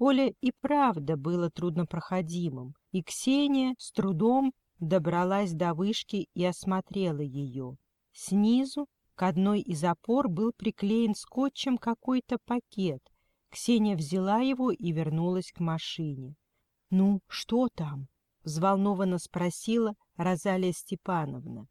Поле и правда было труднопроходимым, и Ксения с трудом добралась до вышки и осмотрела ее. Снизу к одной из опор был приклеен скотчем какой-то пакет. Ксения взяла его и вернулась к машине. — Ну, что там? — взволнованно спросила Розалия Степановна.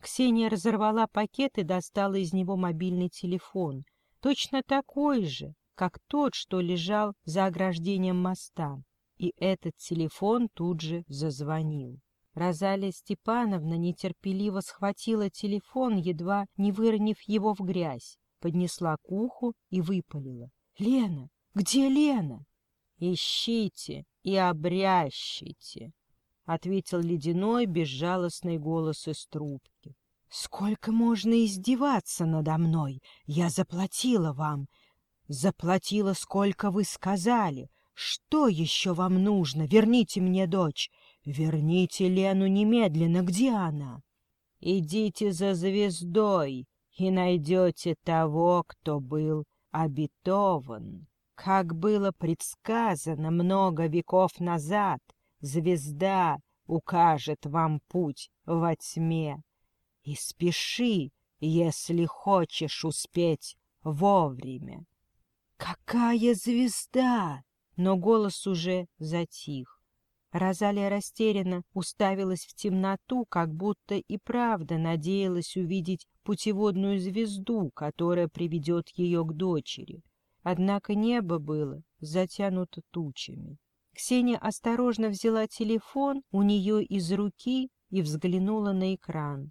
Ксения разорвала пакет и достала из него мобильный телефон, точно такой же, как тот, что лежал за ограждением моста. И этот телефон тут же зазвонил. Розалия Степановна нетерпеливо схватила телефон, едва не выронив его в грязь, поднесла к уху и выпалила. — Лена! Где Лена? — Ищите и обрящите! — ответил ледяной, безжалостный голос из трубки. — Сколько можно издеваться надо мной? Я заплатила вам. Заплатила, сколько вы сказали. Что еще вам нужно? Верните мне дочь. Верните Лену немедленно. Где она? Идите за звездой и найдете того, кто был обетован. Как было предсказано много веков назад, звезда укажет вам путь во тьме. И спеши, если хочешь успеть вовремя. Какая звезда! Но голос уже затих. Розалия растерянно уставилась в темноту, как будто и правда надеялась увидеть путеводную звезду, которая приведет ее к дочери. Однако небо было затянуто тучами. Ксения осторожно взяла телефон у нее из руки и взглянула на экран.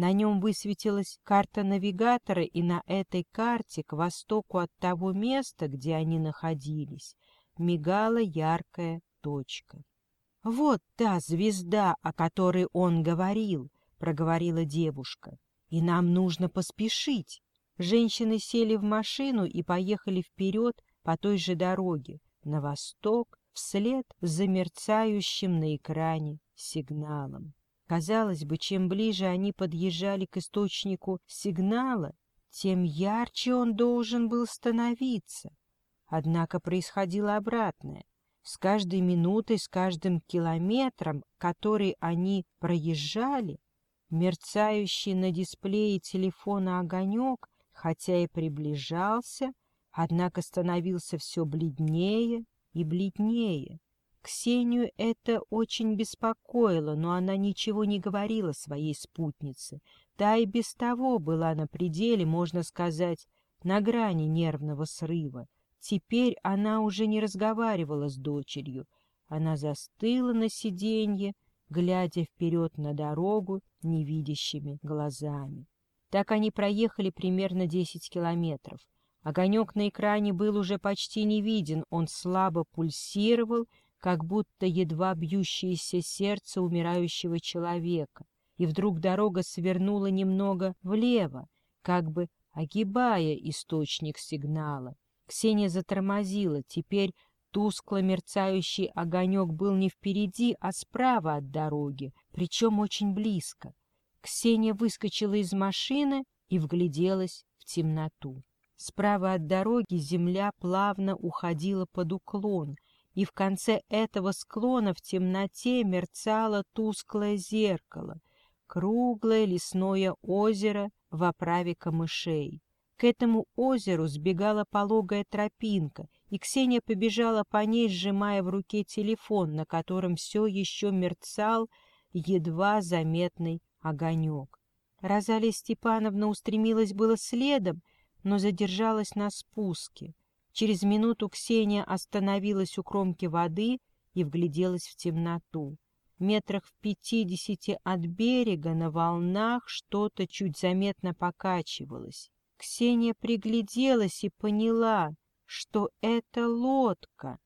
На нем высветилась карта навигатора, и на этой карте, к востоку от того места, где они находились, мигала яркая точка. — Вот та звезда, о которой он говорил, — проговорила девушка. — И нам нужно поспешить. Женщины сели в машину и поехали вперед по той же дороге, на восток, вслед за мерцающим на экране сигналом. Казалось бы, чем ближе они подъезжали к источнику сигнала, тем ярче он должен был становиться. Однако происходило обратное. С каждой минутой, с каждым километром, который они проезжали, мерцающий на дисплее телефона огонек хотя и приближался, однако становился все бледнее и бледнее. Ксению это очень беспокоило, но она ничего не говорила своей спутнице. Та и без того была на пределе, можно сказать, на грани нервного срыва. Теперь она уже не разговаривала с дочерью. Она застыла на сиденье, глядя вперед на дорогу невидящими глазами. Так они проехали примерно десять километров. Огонек на экране был уже почти не виден, он слабо пульсировал, как будто едва бьющееся сердце умирающего человека. И вдруг дорога свернула немного влево, как бы огибая источник сигнала. Ксения затормозила, теперь тускло мерцающий огонек был не впереди, а справа от дороги, причем очень близко. Ксения выскочила из машины и вгляделась в темноту. Справа от дороги земля плавно уходила под уклон, и в конце этого склона в темноте мерцало тусклое зеркало, круглое лесное озеро в оправе камышей. К этому озеру сбегала пологая тропинка, и Ксения побежала по ней, сжимая в руке телефон, на котором все еще мерцал едва заметный огонек. Розалия Степановна устремилась было следом, но задержалась на спуске. Через минуту Ксения остановилась у кромки воды и вгляделась в темноту. Метрах в пятидесяти от берега на волнах что-то чуть заметно покачивалось. Ксения пригляделась и поняла, что это лодка,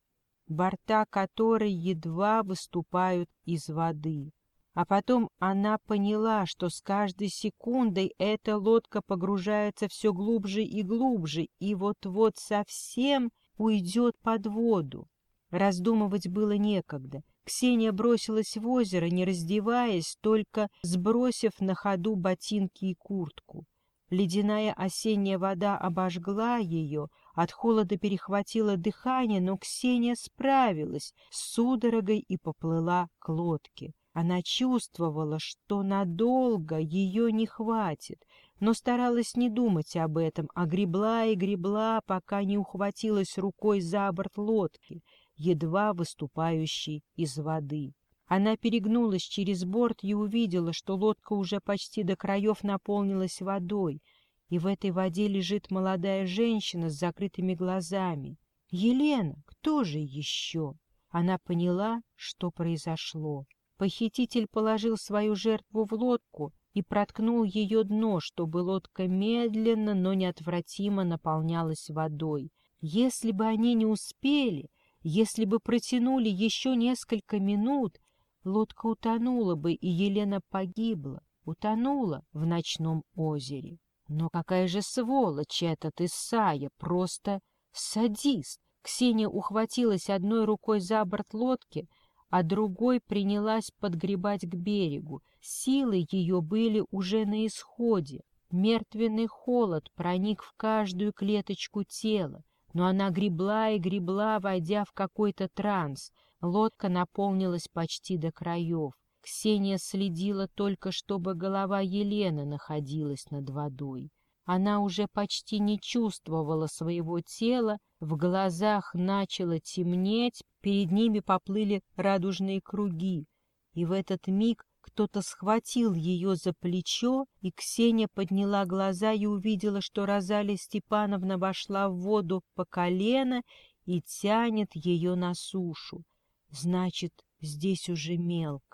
борта которой едва выступают из воды. А потом она поняла, что с каждой секундой эта лодка погружается все глубже и глубже, и вот-вот совсем уйдет под воду. Раздумывать было некогда. Ксения бросилась в озеро, не раздеваясь, только сбросив на ходу ботинки и куртку. Ледяная осенняя вода обожгла ее, От холода перехватило дыхание, но Ксения справилась с судорогой и поплыла к лодке. Она чувствовала, что надолго ее не хватит, но старалась не думать об этом, а гребла и гребла, пока не ухватилась рукой за борт лодки, едва выступающей из воды. Она перегнулась через борт и увидела, что лодка уже почти до краев наполнилась водой, и в этой воде лежит молодая женщина с закрытыми глазами. Елена, кто же еще? Она поняла, что произошло. Похититель положил свою жертву в лодку и проткнул ее дно, чтобы лодка медленно, но неотвратимо наполнялась водой. Если бы они не успели, если бы протянули еще несколько минут, лодка утонула бы, и Елена погибла, утонула в ночном озере. Но какая же сволочь этот Исайя, просто садист! Ксения ухватилась одной рукой за борт лодки, а другой принялась подгребать к берегу. Силы ее были уже на исходе. Мертвенный холод проник в каждую клеточку тела, но она гребла и гребла, войдя в какой-то транс. Лодка наполнилась почти до краев. Ксения следила только, чтобы голова Елены находилась над водой. Она уже почти не чувствовала своего тела, в глазах начало темнеть, перед ними поплыли радужные круги. И в этот миг кто-то схватил ее за плечо, и Ксения подняла глаза и увидела, что Розалия Степановна вошла в воду по колено и тянет ее на сушу. Значит, здесь уже мелко.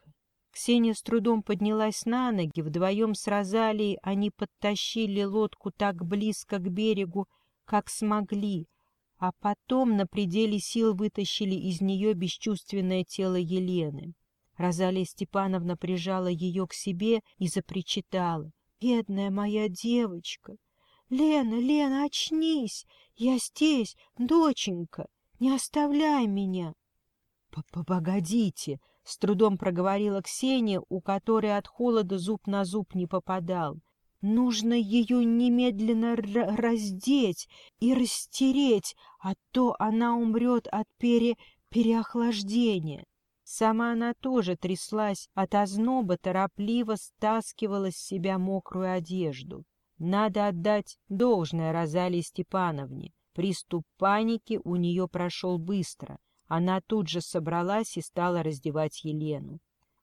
Ксения с трудом поднялась на ноги, вдвоем с Розалией они подтащили лодку так близко к берегу, как смогли, а потом на пределе сил вытащили из нее бесчувственное тело Елены. Розалия Степановна прижала ее к себе и запричитала. «Бедная моя девочка! Лена, Лена, очнись! Я здесь, доченька! Не оставляй меня!» «Погодите!» — с трудом проговорила Ксения, у которой от холода зуб на зуб не попадал. «Нужно ее немедленно раздеть и растереть, а то она умрет от пере... переохлаждения». Сама она тоже тряслась от озноба, торопливо стаскивала с себя мокрую одежду. Надо отдать должное Розалии Степановне. Приступ паники у нее прошел быстро — она тут же собралась и стала раздевать Елену.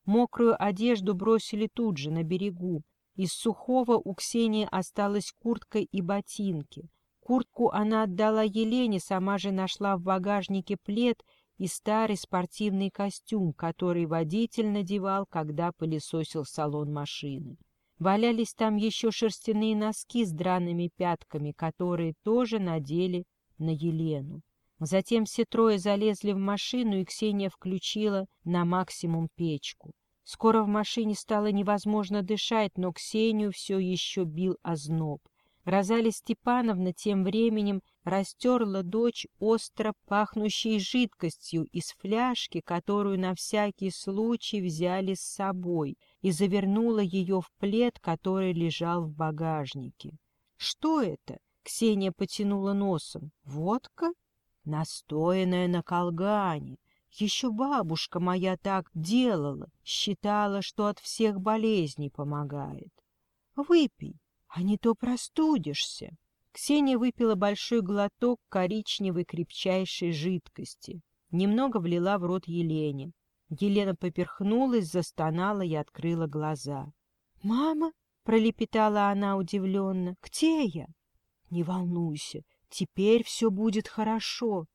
Мокрую одежду бросили тут же, на берегу. Из сухого у Ксении осталась куртка и ботинки. Куртку она отдала Елене, сама же нашла в багажнике плед и старый спортивный костюм, который водитель надевал, когда пылесосил салон машины. Валялись там еще шерстяные носки с драными пятками, которые тоже надели на Елену. Затем все трое залезли в машину, и Ксения включила на максимум печку. Скоро в машине стало невозможно дышать, но Ксению все еще бил озноб. Розалия Степановна тем временем растерла дочь остро пахнущей жидкостью из фляжки, которую на всякий случай взяли с собой, и завернула ее в плед, который лежал в багажнике. «Что это?» — Ксения потянула носом. «Водка?» Настоянная на колгане. Еще бабушка моя так делала, считала, что от всех болезней помогает. Выпей, а не то простудишься. Ксения выпила большой глоток коричневой крепчайшей жидкости. Немного влила в рот Елене. Елена поперхнулась, застонала и открыла глаза. — Мама? — пролепетала она удивленно. — Где я? — Не волнуйся, Теперь все будет хорошо.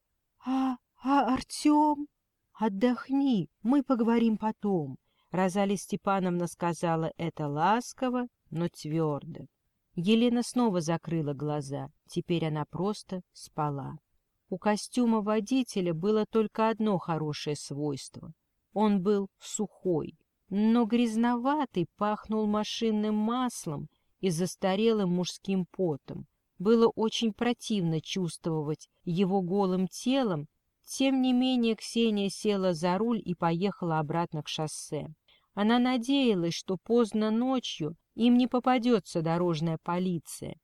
А, а Артем? Отдохни, мы поговорим потом. Розалия Степановна сказала это ласково, но твердо. Елена снова закрыла глаза. Теперь она просто спала. У костюма водителя было только одно хорошее свойство. Он был сухой, но грязноватый пахнул машинным маслом и застарелым мужским потом. Было очень противно чувствовать его голым телом, тем не менее Ксения села за руль и поехала обратно к шоссе. Она надеялась, что поздно ночью им не попадется дорожная полиция.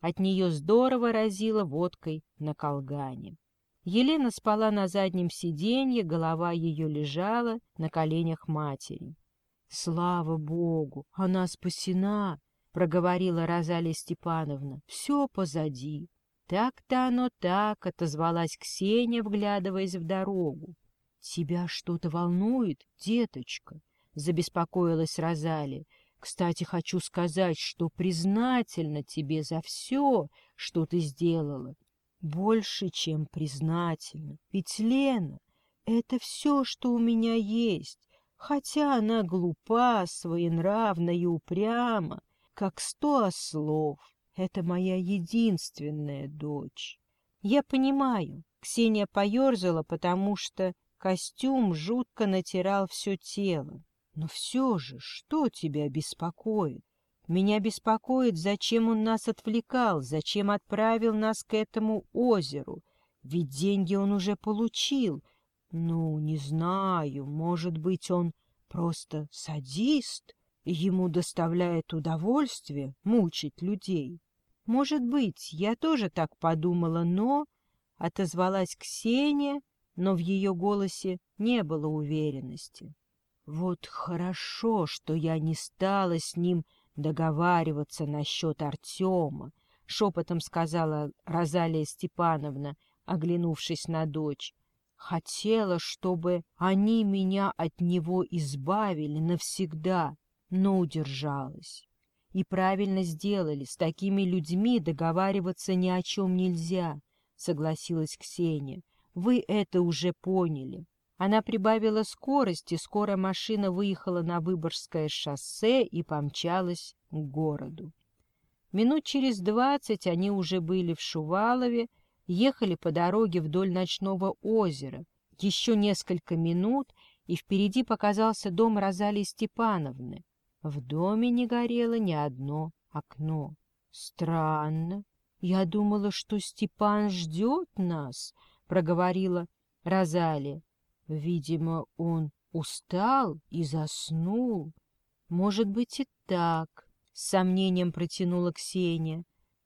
От нее здорово разило водкой на колгане. Елена спала на заднем сиденье, голова ее лежала на коленях матери. — Слава Богу, она спасена! — проговорила Розалия Степановна. — Все позади. Так-то оно так, — отозвалась Ксения, вглядываясь в дорогу. — Тебя что-то волнует, деточка? — забеспокоилась Розалия. — Кстати, хочу сказать, что признательна тебе за все, что ты сделала больше, чем признательна. Ведь Лена — это все, что у меня есть, хотя она глупа, своенравна и упряма, как сто ослов. Это моя единственная дочь. Я понимаю, Ксения поерзала, потому что костюм жутко натирал все тело. Но все же, что тебя беспокоит? Меня беспокоит, зачем он нас отвлекал, зачем отправил нас к этому озеру. Ведь деньги он уже получил. Ну, не знаю, может быть, он просто садист, ему доставляет удовольствие мучить людей. Может быть, я тоже так подумала, но... Отозвалась Ксения, но в ее голосе не было уверенности. Вот хорошо, что я не стала с ним договариваться насчет Артема, — шепотом сказала Розалия Степановна, оглянувшись на дочь. Хотела, чтобы они меня от него избавили навсегда, но удержалась. И правильно сделали, с такими людьми договариваться ни о чем нельзя, — согласилась Ксения. Вы это уже поняли. Она прибавила скорость, и скоро машина выехала на Выборгское шоссе и помчалась к городу. Минут через двадцать они уже были в Шувалове, ехали по дороге вдоль ночного озера. Еще несколько минут, и впереди показался дом Розалии Степановны. В доме не горело ни одно окно. Странно. Я думала, что Степан ждет нас, — проговорила Розалия. Видимо, он устал и заснул. Может быть и так, — с сомнением протянула Ксения.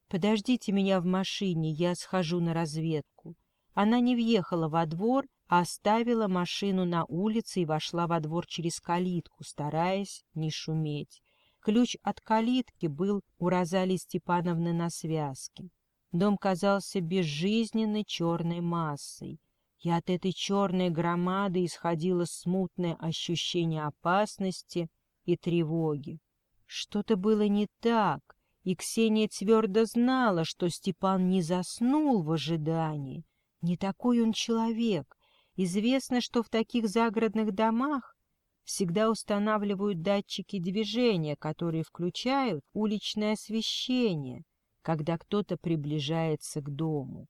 Подождите меня в машине, я схожу на разведку. Она не въехала во двор, оставила машину на улице и вошла во двор через калитку, стараясь не шуметь. Ключ от калитки был у Розалии Степановны на связке. Дом казался безжизненной черной массой и от этой черной громады исходило смутное ощущение опасности и тревоги. Что-то было не так, и Ксения твердо знала, что Степан не заснул в ожидании. Не такой он человек. Известно, что в таких загородных домах всегда устанавливают датчики движения, которые включают уличное освещение, когда кто-то приближается к дому.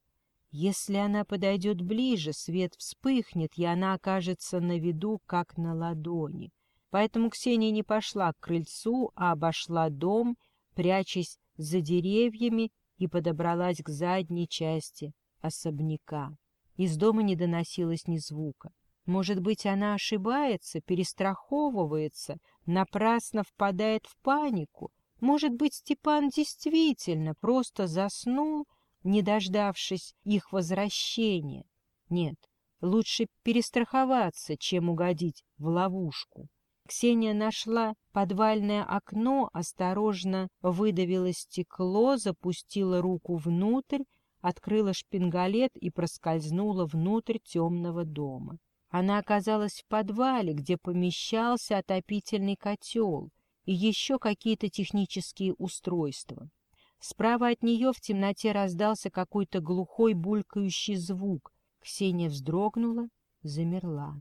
Если она подойдет ближе, свет вспыхнет, и она окажется на виду, как на ладони. Поэтому Ксения не пошла к крыльцу, а обошла дом, прячась за деревьями, и подобралась к задней части особняка. Из дома не доносилось ни звука. Может быть, она ошибается, перестраховывается, напрасно впадает в панику. Может быть, Степан действительно просто заснул, не дождавшись их возвращения. Нет, лучше перестраховаться, чем угодить в ловушку. Ксения нашла подвальное окно, осторожно выдавила стекло, запустила руку внутрь, открыла шпингалет и проскользнула внутрь темного дома. Она оказалась в подвале, где помещался отопительный котел и еще какие-то технические устройства. Справа от нее в темноте раздался какой-то глухой булькающий звук. Ксения вздрогнула, замерла.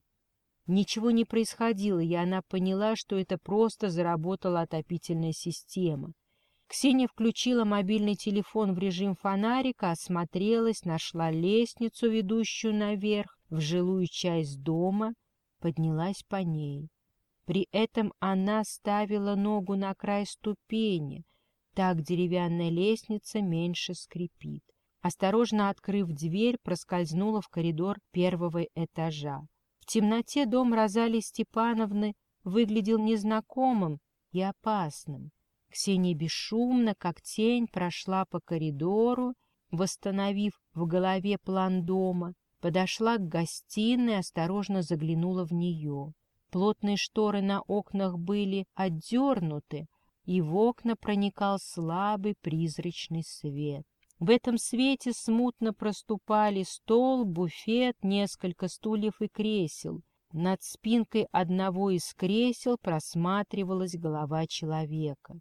Ничего не происходило, и она поняла, что это просто заработала отопительная система. Ксения включила мобильный телефон в режим фонарика, осмотрелась, нашла лестницу, ведущую наверх, в жилую часть дома, поднялась по ней. При этом она ставила ногу на край ступени, так деревянная лестница меньше скрипит. Осторожно открыв дверь, проскользнула в коридор первого этажа. В темноте дом Розалии Степановны выглядел незнакомым и опасным. Ксения бесшумно, как тень, прошла по коридору, восстановив в голове план дома, подошла к гостиной, осторожно заглянула в нее. Плотные шторы на окнах были отдернуты, и в окна проникал слабый призрачный свет. В этом свете смутно проступали стол, буфет, несколько стульев и кресел. Над спинкой одного из кресел просматривалась голова человека.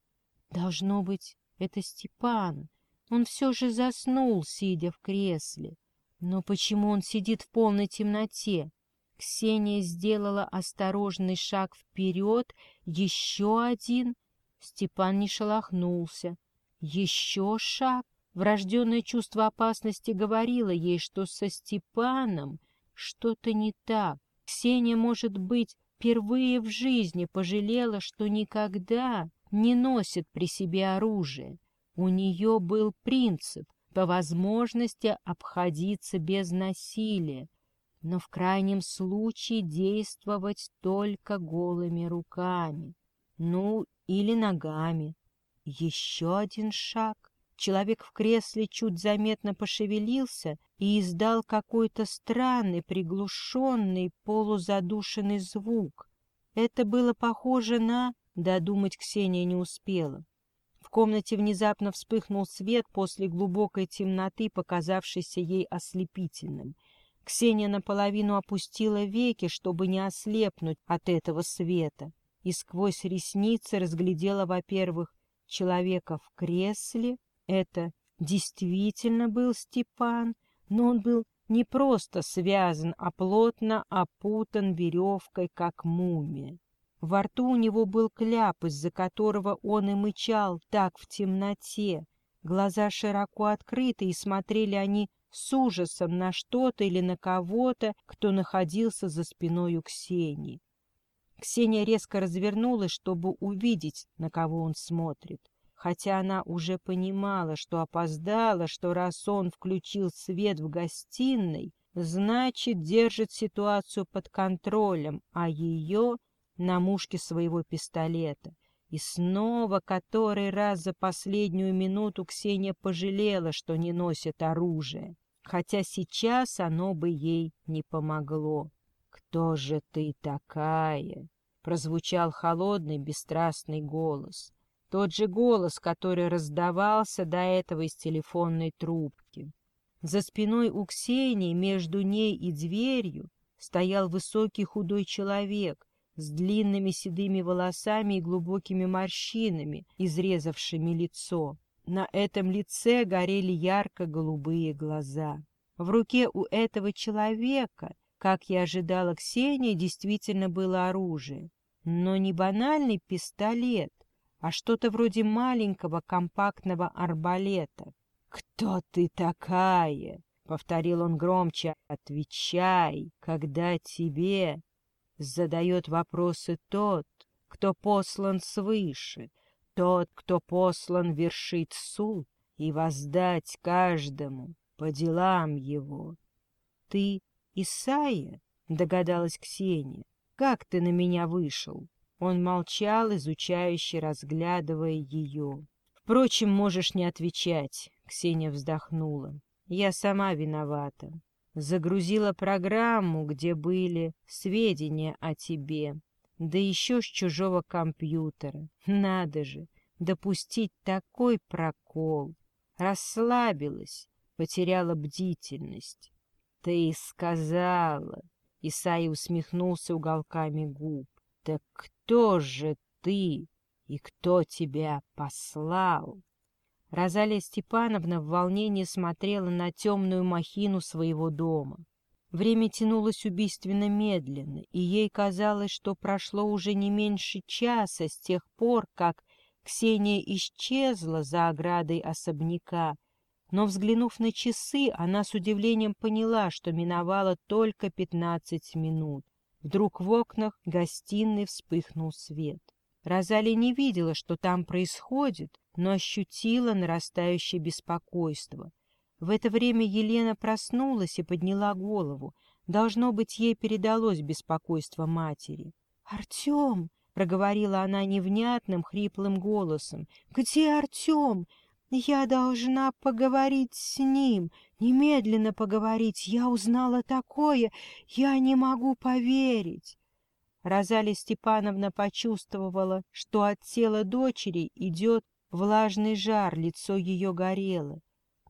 Должно быть, это Степан. Он все же заснул, сидя в кресле. Но почему он сидит в полной темноте? Ксения сделала осторожный шаг вперед, еще один. Степан не шелохнулся. Еще шаг. Врожденное чувство опасности говорило ей, что со Степаном что-то не так. Ксения, может быть, впервые в жизни пожалела, что никогда не носит при себе оружие. У нее был принцип по возможности обходиться без насилия, но в крайнем случае действовать только голыми руками, ну или ногами. Еще один шаг. Человек в кресле чуть заметно пошевелился и издал какой-то странный, приглушенный, полузадушенный звук. Это было похоже на... Додумать Ксения не успела. В комнате внезапно вспыхнул свет после глубокой темноты, показавшейся ей ослепительным. Ксения наполовину опустила веки, чтобы не ослепнуть от этого света, и сквозь ресницы разглядела, во-первых, человека в кресле. Это действительно был Степан, но он был не просто связан, а плотно опутан веревкой, как мумия. Во рту у него был кляп, из-за которого он и мычал так в темноте. Глаза широко открыты, и смотрели они с ужасом на что-то или на кого-то, кто находился за спиной у Ксении. Ксения резко развернулась, чтобы увидеть, на кого он смотрит. Хотя она уже понимала, что опоздала, что раз он включил свет в гостиной, значит, держит ситуацию под контролем, а ее на мушке своего пистолета. И снова, который раз за последнюю минуту, Ксения пожалела, что не носит оружие, хотя сейчас оно бы ей не помогло. «Кто же ты такая?» — прозвучал холодный, бесстрастный голос. Тот же голос, который раздавался до этого из телефонной трубки. За спиной у Ксении, между ней и дверью, стоял высокий худой человек, с длинными седыми волосами и глубокими морщинами, изрезавшими лицо. На этом лице горели ярко-голубые глаза. В руке у этого человека, как я ожидала Ксения, действительно было оружие. Но не банальный пистолет, а что-то вроде маленького компактного арбалета. «Кто ты такая?» — повторил он громче. «Отвечай, когда тебе...» задает вопросы тот, кто послан свыше, тот, кто послан вершить суд и воздать каждому по делам его. — Ты Исаия? — догадалась Ксения. — Как ты на меня вышел? Он молчал, изучающе разглядывая ее. — Впрочем, можешь не отвечать, — Ксения вздохнула. — Я сама виновата загрузила программу, где были сведения о тебе, да еще с чужого компьютера. Надо же, допустить такой прокол. Расслабилась, потеряла бдительность. Ты сказала, Исаи усмехнулся уголками губ. Так кто же ты и кто тебя послал? Розалия Степановна в волнении смотрела на темную махину своего дома. Время тянулось убийственно медленно, и ей казалось, что прошло уже не меньше часа с тех пор, как Ксения исчезла за оградой особняка, но, взглянув на часы, она с удивлением поняла, что миновало только пятнадцать минут. Вдруг в окнах гостиной вспыхнул свет. Розалия не видела, что там происходит, но ощутила нарастающее беспокойство. В это время Елена проснулась и подняла голову. Должно быть, ей передалось беспокойство матери. «Артем!» — проговорила она невнятным, хриплым голосом. «Где Артем? Я должна поговорить с ним, немедленно поговорить. Я узнала такое, я не могу поверить». Розалия Степановна почувствовала, что от тела дочери идет влажный жар, лицо ее горело.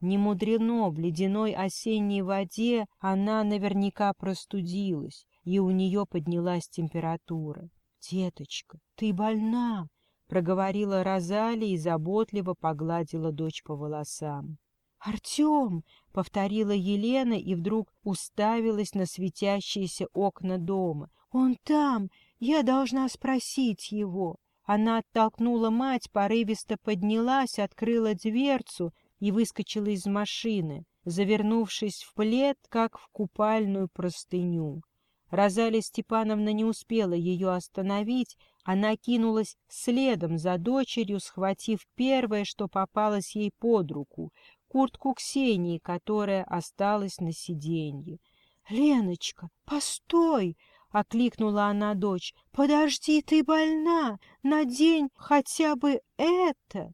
Не мудрено, в ледяной осенней воде она наверняка простудилась, и у нее поднялась температура. «Деточка, ты больна!» — проговорила Розалия и заботливо погладила дочь по волосам. «Артем!» — повторила Елена и вдруг уставилась на светящиеся окна дома. «Он там! Я должна спросить его!» Она оттолкнула мать, порывисто поднялась, открыла дверцу и выскочила из машины, завернувшись в плед, как в купальную простыню. Розалия Степановна не успела ее остановить, она кинулась следом за дочерью, схватив первое, что попалось ей под руку — куртку Ксении, которая осталась на сиденье. — Леночка, постой! — окликнула она дочь. — Подожди, ты больна! Надень хотя бы это!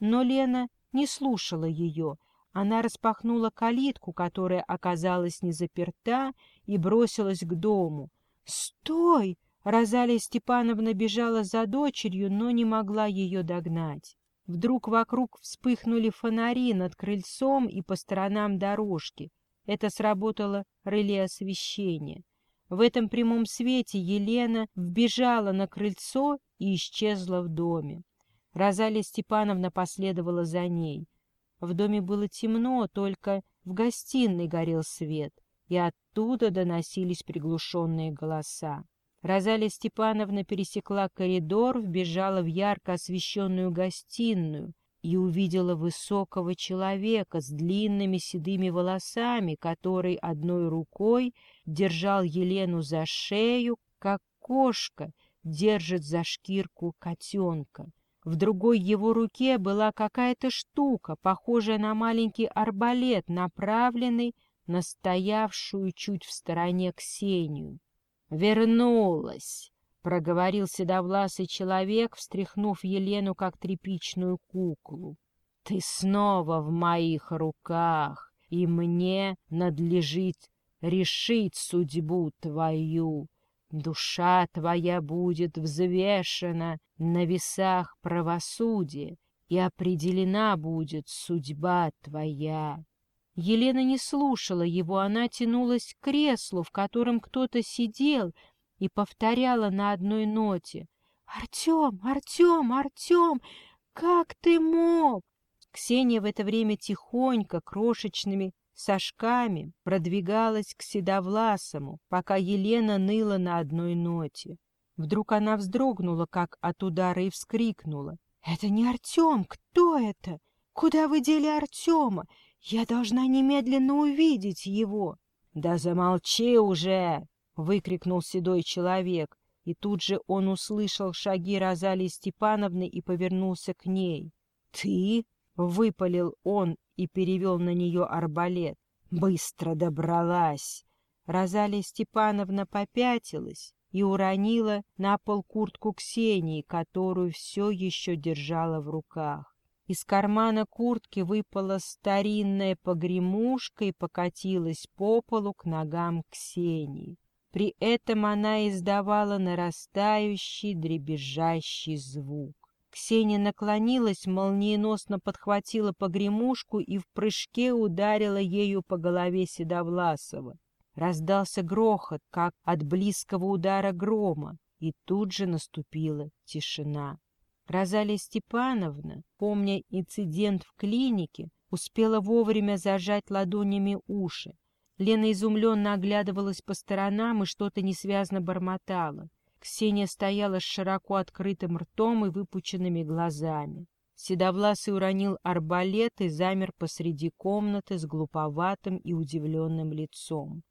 Но Лена не слушала ее. Она распахнула калитку, которая оказалась не заперта, и бросилась к дому. «Стой!» Розалия Степановна бежала за дочерью, но не могла ее догнать. Вдруг вокруг вспыхнули фонари над крыльцом и по сторонам дорожки. Это сработало реле освещения. В этом прямом свете Елена вбежала на крыльцо и исчезла в доме. Розалия Степановна последовала за ней. В доме было темно, только в гостиной горел свет, и оттуда доносились приглушенные голоса. Розалия Степановна пересекла коридор, вбежала в ярко освещенную гостиную и увидела высокого человека с длинными седыми волосами, который одной рукой держал Елену за шею, как кошка держит за шкирку котенка. В другой его руке была какая-то штука, похожая на маленький арбалет, направленный на стоявшую чуть в стороне Ксению. «Вернулась!» — проговорил седовласый человек, встряхнув Елену, как тряпичную куклу. «Ты снова в моих руках, и мне надлежит решить судьбу твою. Душа твоя будет взвешена на весах правосудия, и определена будет судьба твоя. Елена не слушала его, она тянулась к креслу, в котором кто-то сидел, и повторяла на одной ноте. «Артем! Артем! Артем! Как ты мог?» Ксения в это время тихонько, крошечными Сашками продвигалась к Седовласому, пока Елена ныла на одной ноте. Вдруг она вздрогнула, как от удара, и вскрикнула. «Это не Артем! Кто это? Куда вы дели Артема? Я должна немедленно увидеть его!» «Да замолчи уже!» — выкрикнул седой человек. И тут же он услышал шаги Розалии Степановны и повернулся к ней. «Ты?» — выпалил он и перевел на нее арбалет. Быстро добралась. Розалия Степановна попятилась и уронила на пол куртку Ксении, которую все еще держала в руках. Из кармана куртки выпала старинная погремушка и покатилась по полу к ногам Ксении. При этом она издавала нарастающий дребезжащий звук. Ксения наклонилась, молниеносно подхватила погремушку и в прыжке ударила ею по голове Седовласова. Раздался грохот, как от близкого удара грома, и тут же наступила тишина. Розалия Степановна, помня инцидент в клинике, успела вовремя зажать ладонями уши. Лена изумленно оглядывалась по сторонам и что-то несвязно бормотала. Ксения стояла с широко открытым ртом и выпученными глазами. Седовласый уронил арбалет и замер посреди комнаты с глуповатым и удивленным лицом.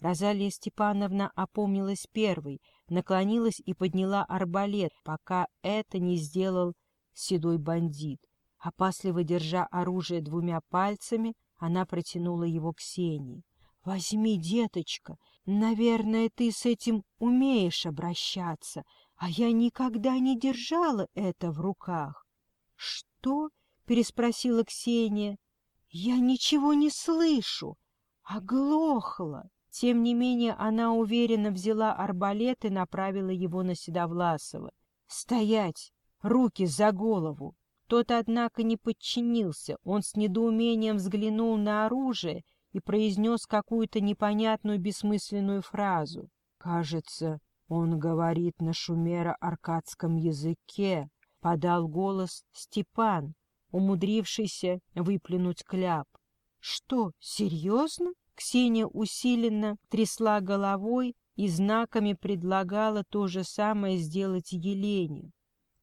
Розалия Степановна опомнилась первой, наклонилась и подняла арбалет, пока это не сделал седой бандит. Опасливо держа оружие двумя пальцами, она протянула его Ксении. «Возьми, деточка, наверное, ты с этим умеешь обращаться, а я никогда не держала это в руках. — Что? — переспросила Ксения. — Я ничего не слышу, оглохла. Тем не менее она уверенно взяла арбалет и направила его на Седовласова. «Стоять! Руки за голову!» Тот, однако, не подчинился. Он с недоумением взглянул на оружие и произнес какую-то непонятную бессмысленную фразу. «Кажется, он говорит на шумеро-аркадском языке», — подал голос Степан, умудрившийся выплюнуть кляп. «Что, серьезно?» Ксения усиленно трясла головой и знаками предлагала то же самое сделать Елене.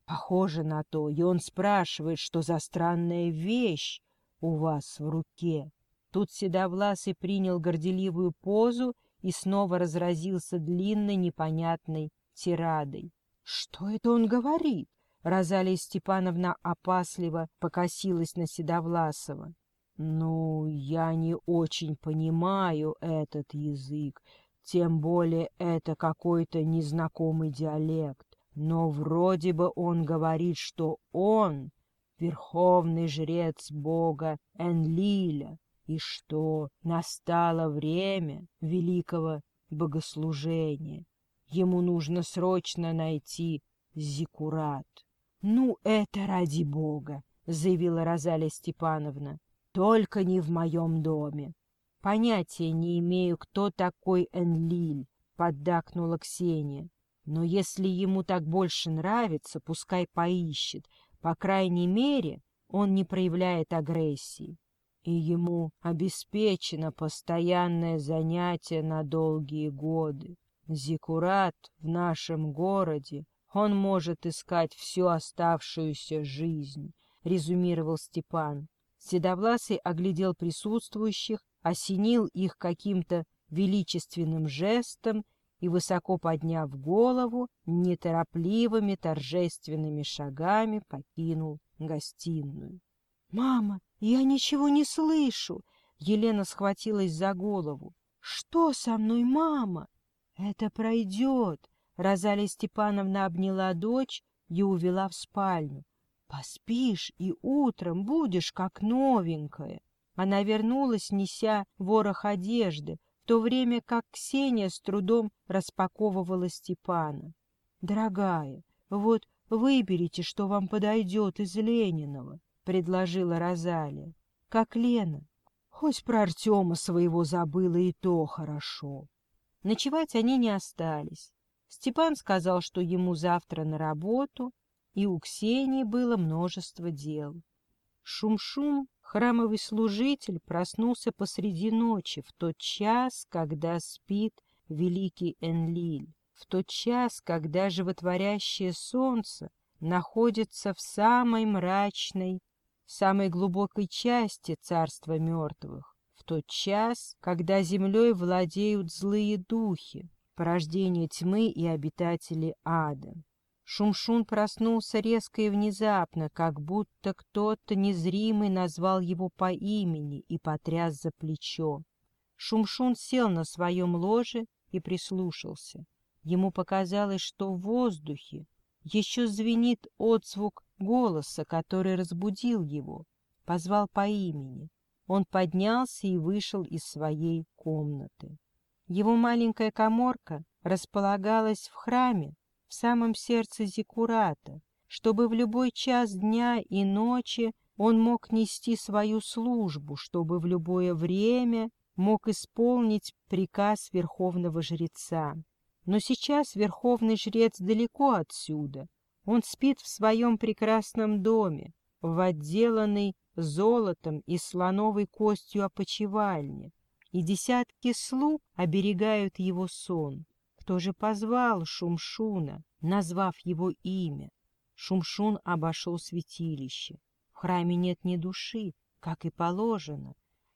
Похоже на то, и он спрашивает, что за странная вещь у вас в руке. Тут Седовласый принял горделивую позу и снова разразился длинной непонятной тирадой. — Что это он говорит? Розалия Степановна опасливо покосилась на Седовласова. Ну, я не очень понимаю этот язык, тем более это какой-то незнакомый диалект. Но вроде бы он говорит, что он — верховный жрец бога Энлиля, и что настало время великого богослужения. Ему нужно срочно найти Зикурат. — Ну, это ради бога, — заявила Розалия Степановна. Только не в моем доме. Понятия не имею, кто такой Энлиль, поддакнула Ксения. Но если ему так больше нравится, пускай поищет. По крайней мере, он не проявляет агрессии. И ему обеспечено постоянное занятие на долгие годы. Зикурат в нашем городе, он может искать всю оставшуюся жизнь, резюмировал Степан. Седовласый оглядел присутствующих, осенил их каким-то величественным жестом и, высоко подняв голову, неторопливыми торжественными шагами покинул гостиную. — Мама, я ничего не слышу! Елена схватилась за голову. — Что со мной, мама? — Это пройдет! Розалия Степановна обняла дочь и увела в спальню. Поспишь, и утром будешь как новенькая. Она вернулась, неся ворох одежды, в то время как Ксения с трудом распаковывала Степана. — Дорогая, вот выберите, что вам подойдет из Лениного, — предложила Розалия. — Как Лена. Хоть про Артема своего забыла, и то хорошо. Ночевать они не остались. Степан сказал, что ему завтра на работу, и у Ксении было множество дел. Шум-шум, храмовый служитель, проснулся посреди ночи, в тот час, когда спит великий Энлиль, в тот час, когда животворящее солнце находится в самой мрачной, самой глубокой части царства мертвых, в тот час, когда землей владеют злые духи, порождение тьмы и обитатели ада. Шумшун проснулся резко и внезапно, как будто кто-то незримый назвал его по имени и потряс за плечо. Шумшун сел на своем ложе и прислушался. Ему показалось, что в воздухе еще звенит отзвук голоса, который разбудил его, позвал по имени. Он поднялся и вышел из своей комнаты. Его маленькая коморка располагалась в храме, в самом сердце Зикурата, чтобы в любой час дня и ночи он мог нести свою службу, чтобы в любое время мог исполнить приказ верховного жреца. Но сейчас верховный жрец далеко отсюда. Он спит в своем прекрасном доме, в отделанной золотом и слоновой костью опочивальне, и десятки слуг оберегают его сон. Кто же позвал Шумшуна, назвав его имя? Шумшун обошел святилище. В храме нет ни души, как и положено,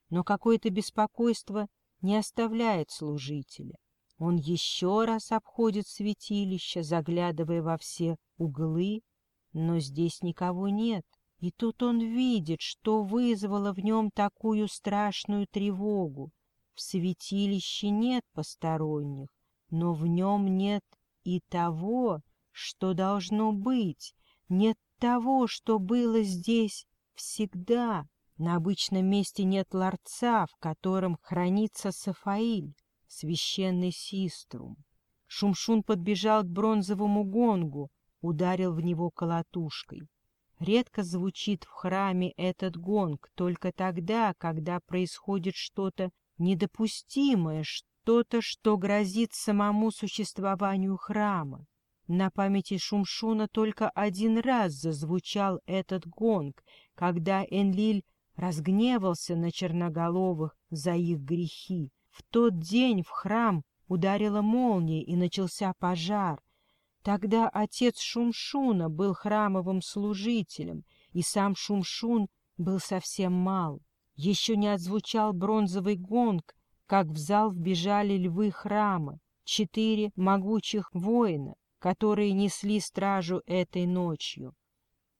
но какое-то беспокойство не оставляет служителя. Он еще раз обходит святилище, заглядывая во все углы, но здесь никого нет. И тут он видит, что вызвало в нем такую страшную тревогу. В святилище нет посторонних, но в нем нет и того, что должно быть, нет того, что было здесь всегда. На обычном месте нет ларца, в котором хранится Сафаиль, священный систрум. Шумшун подбежал к бронзовому гонгу, ударил в него колотушкой. Редко звучит в храме этот гонг, только тогда, когда происходит что-то недопустимое, что-то, что грозит самому существованию храма. На памяти Шумшуна только один раз зазвучал этот гонг, когда Энлиль разгневался на черноголовых за их грехи. В тот день в храм ударила молния и начался пожар. Тогда отец Шумшуна был храмовым служителем, и сам Шумшун был совсем мал. Еще не отзвучал бронзовый гонг, как в зал вбежали львы храма, четыре могучих воина, которые несли стражу этой ночью.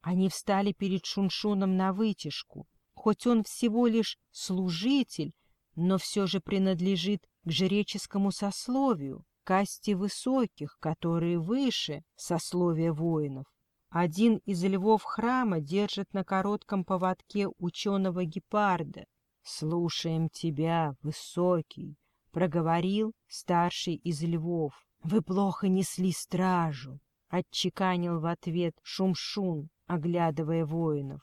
Они встали перед Шуншуном на вытяжку. Хоть он всего лишь служитель, но все же принадлежит к жреческому сословию, касте высоких, которые выше сословия воинов. Один из львов храма держит на коротком поводке ученого гепарда. «Слушаем тебя, высокий», — проговорил старший из львов. «Вы плохо несли стражу», — отчеканил в ответ Шумшун, оглядывая воинов.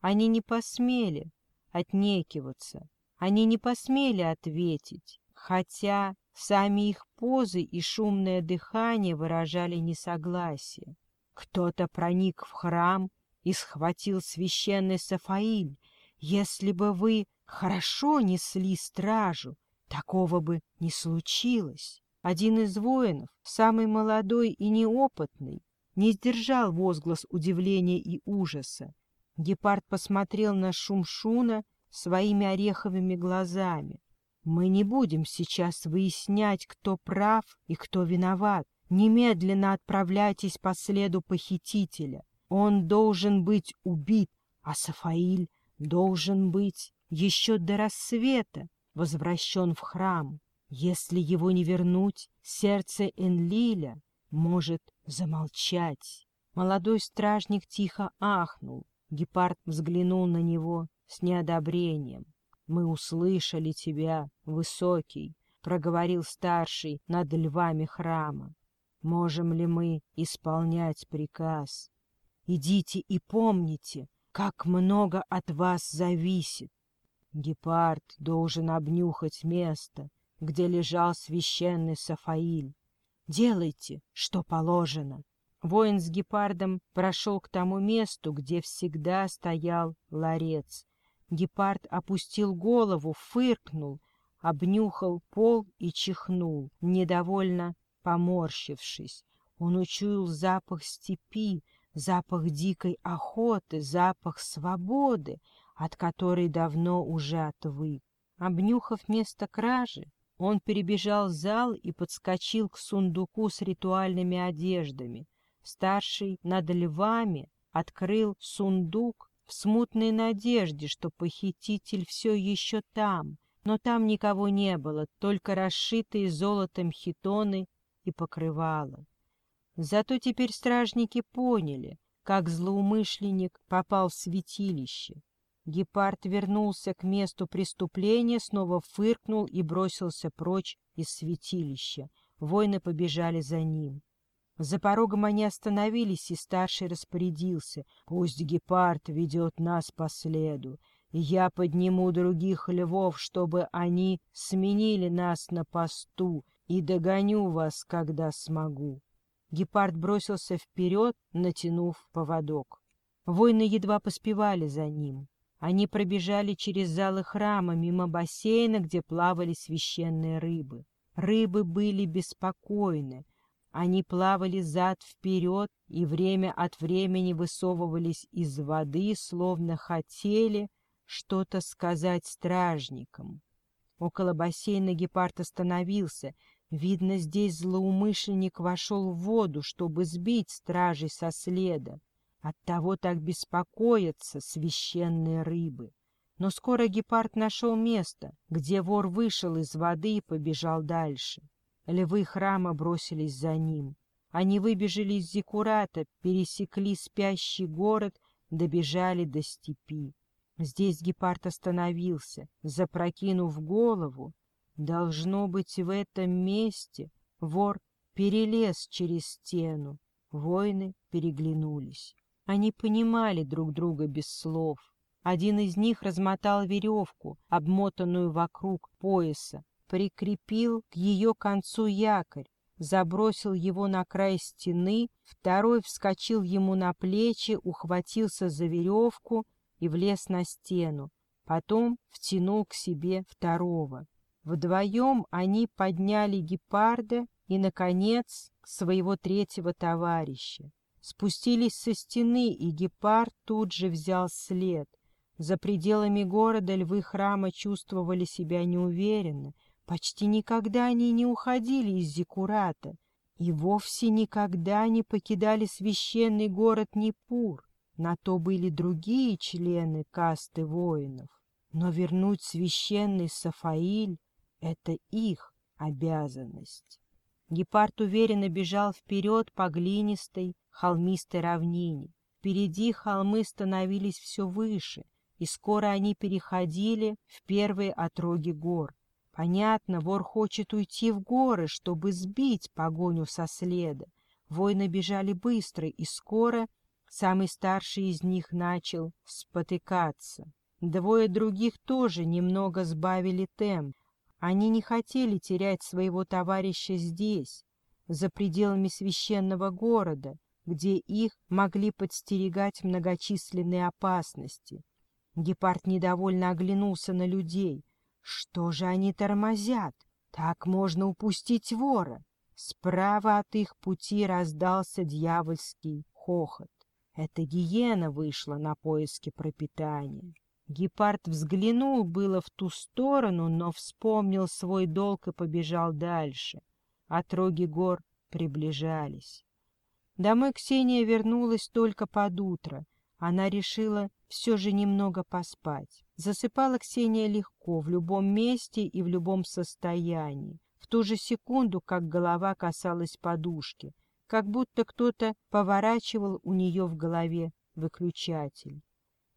Они не посмели отнекиваться, они не посмели ответить, хотя сами их позы и шумное дыхание выражали несогласие. Кто-то проник в храм и схватил священный Сафаиль. Если бы вы хорошо несли стражу, такого бы не случилось. Один из воинов, самый молодой и неопытный, не сдержал возглас удивления и ужаса. Гепард посмотрел на Шумшуна своими ореховыми глазами. «Мы не будем сейчас выяснять, кто прав и кто виноват. Немедленно отправляйтесь по следу похитителя. Он должен быть убит, а Сафаиль должен быть еще до рассвета возвращен в храм. Если его не вернуть, сердце Энлиля может замолчать. Молодой стражник тихо ахнул. Гепард взглянул на него с неодобрением. «Мы услышали тебя, высокий», — проговорил старший над львами храма. «Можем ли мы исполнять приказ? Идите и помните, как много от вас зависит. Гепард должен обнюхать место, где лежал священный Сафаиль. Делайте, что положено. Воин с гепардом прошел к тому месту, где всегда стоял ларец. Гепард опустил голову, фыркнул, обнюхал пол и чихнул, недовольно поморщившись. Он учуял запах степи, запах дикой охоты, запах свободы, от которой давно уже отвык. Обнюхав место кражи, он перебежал зал и подскочил к сундуку с ритуальными одеждами. Старший над львами открыл сундук в смутной надежде, что похититель все еще там, но там никого не было, только расшитые золотом хитоны и покрывало. Зато теперь стражники поняли, как злоумышленник попал в святилище. Гепард вернулся к месту преступления, снова фыркнул и бросился прочь из святилища. Воины побежали за ним. За порогом они остановились, и старший распорядился. «Пусть гепард ведет нас по следу, я подниму других львов, чтобы они сменили нас на посту, и догоню вас, когда смогу». Гепард бросился вперед, натянув поводок. Воины едва поспевали за ним. Они пробежали через залы храма, мимо бассейна, где плавали священные рыбы. Рыбы были беспокойны. Они плавали зад-вперед и время от времени высовывались из воды, словно хотели что-то сказать стражникам. Около бассейна гепард остановился. Видно, здесь злоумышленник вошел в воду, чтобы сбить стражей со следа. Оттого так беспокоятся священные рыбы. Но скоро гепард нашел место, где вор вышел из воды и побежал дальше. Львы храма бросились за ним. Они выбежали из Зикурата, пересекли спящий город, добежали до степи. Здесь гепард остановился, запрокинув голову. Должно быть, в этом месте вор перелез через стену. Воины переглянулись. Они понимали друг друга без слов. Один из них размотал веревку, обмотанную вокруг пояса, прикрепил к ее концу якорь, забросил его на край стены, второй вскочил ему на плечи, ухватился за веревку и влез на стену, потом втянул к себе второго. Вдвоем они подняли гепарда и, наконец, своего третьего товарища. Спустились со стены, и гепард тут же взял след. За пределами города львы храма чувствовали себя неуверенно, Почти никогда они не уходили из Зикурата и вовсе никогда не покидали священный город Непур. На то были другие члены касты воинов. Но вернуть священный Сафаиль — это их обязанность. Гепард уверенно бежал вперед по глинистой, холмистой равнине. Впереди холмы становились все выше, и скоро они переходили в первые отроги гор. Понятно, вор хочет уйти в горы, чтобы сбить погоню со следа. Воины бежали быстро, и скоро самый старший из них начал спотыкаться. Двое других тоже немного сбавили темп. Они не хотели терять своего товарища здесь, за пределами священного города, где их могли подстерегать многочисленные опасности. Гепард недовольно оглянулся на людей — что же они тормозят? Так можно упустить вора. Справа от их пути раздался дьявольский хохот. Эта гиена вышла на поиски пропитания. Гепард взглянул было в ту сторону, но вспомнил свой долг и побежал дальше. Отроги гор приближались. Домой Ксения вернулась только под утро. Она решила все же немного поспать. Засыпала Ксения легко, в любом месте и в любом состоянии, в ту же секунду, как голова касалась подушки, как будто кто-то поворачивал у нее в голове выключатель.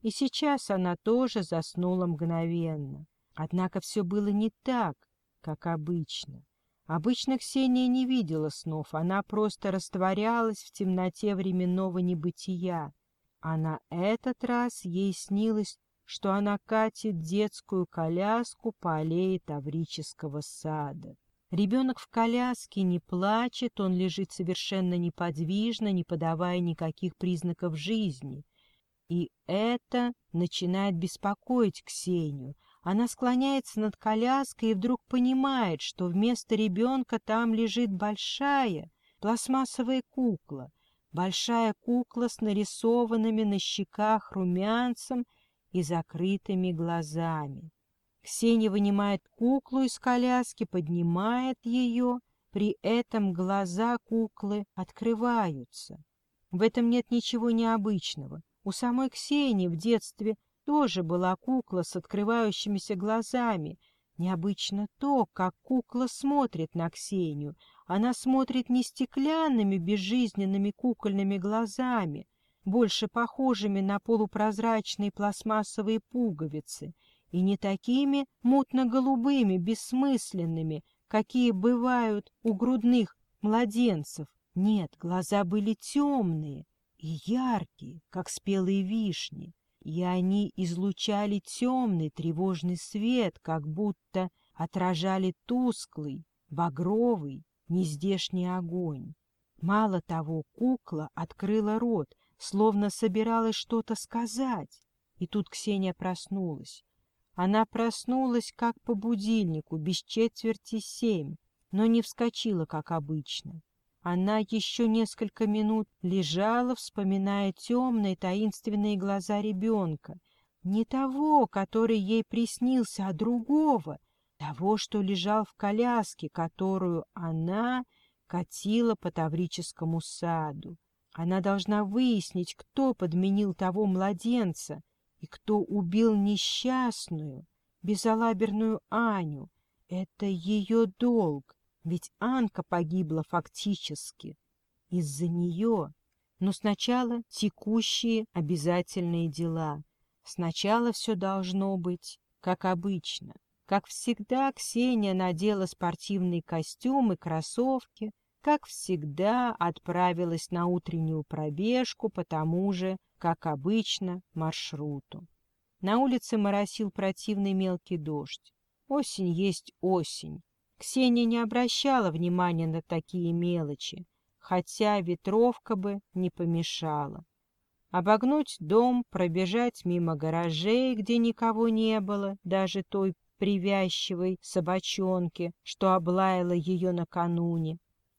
И сейчас она тоже заснула мгновенно. Однако все было не так, как обычно. Обычно Ксения не видела снов, она просто растворялась в темноте временного небытия. А на этот раз ей снилось что она катит детскую коляску по аллее Таврического сада. Ребенок в коляске не плачет, он лежит совершенно неподвижно, не подавая никаких признаков жизни. И это начинает беспокоить Ксению. Она склоняется над коляской и вдруг понимает, что вместо ребенка там лежит большая пластмассовая кукла. Большая кукла с нарисованными на щеках румянцем и закрытыми глазами. Ксения вынимает куклу из коляски, поднимает ее, при этом глаза куклы открываются. В этом нет ничего необычного. У самой Ксении в детстве тоже была кукла с открывающимися глазами. Необычно то, как кукла смотрит на Ксению. Она смотрит не стеклянными безжизненными кукольными глазами, больше похожими на полупрозрачные пластмассовые пуговицы, и не такими мутно-голубыми, бессмысленными, какие бывают у грудных младенцев. Нет, глаза были темные и яркие, как спелые вишни, и они излучали темный тревожный свет, как будто отражали тусклый, багровый, нездешний огонь. Мало того, кукла открыла рот, словно собиралась что-то сказать. И тут Ксения проснулась. Она проснулась, как по будильнику, без четверти семь, но не вскочила, как обычно. Она еще несколько минут лежала, вспоминая темные таинственные глаза ребенка. Не того, который ей приснился, а другого, того, что лежал в коляске, которую она катила по Таврическому саду. Она должна выяснить, кто подменил того младенца и кто убил несчастную, безалаберную Аню. Это ее долг, ведь Анка погибла фактически. из-за нее. Но сначала текущие обязательные дела. Сначала все должно быть, как обычно. Как всегда, Ксения надела спортивный костюм и кроссовки, как всегда, отправилась на утреннюю пробежку по тому же, как обычно, маршруту. На улице моросил противный мелкий дождь. Осень есть осень. Ксения не обращала внимания на такие мелочи, хотя ветровка бы не помешала. Обогнуть дом, пробежать мимо гаражей, где никого не было, даже той привязчивой собачонки, что облаяла ее накануне,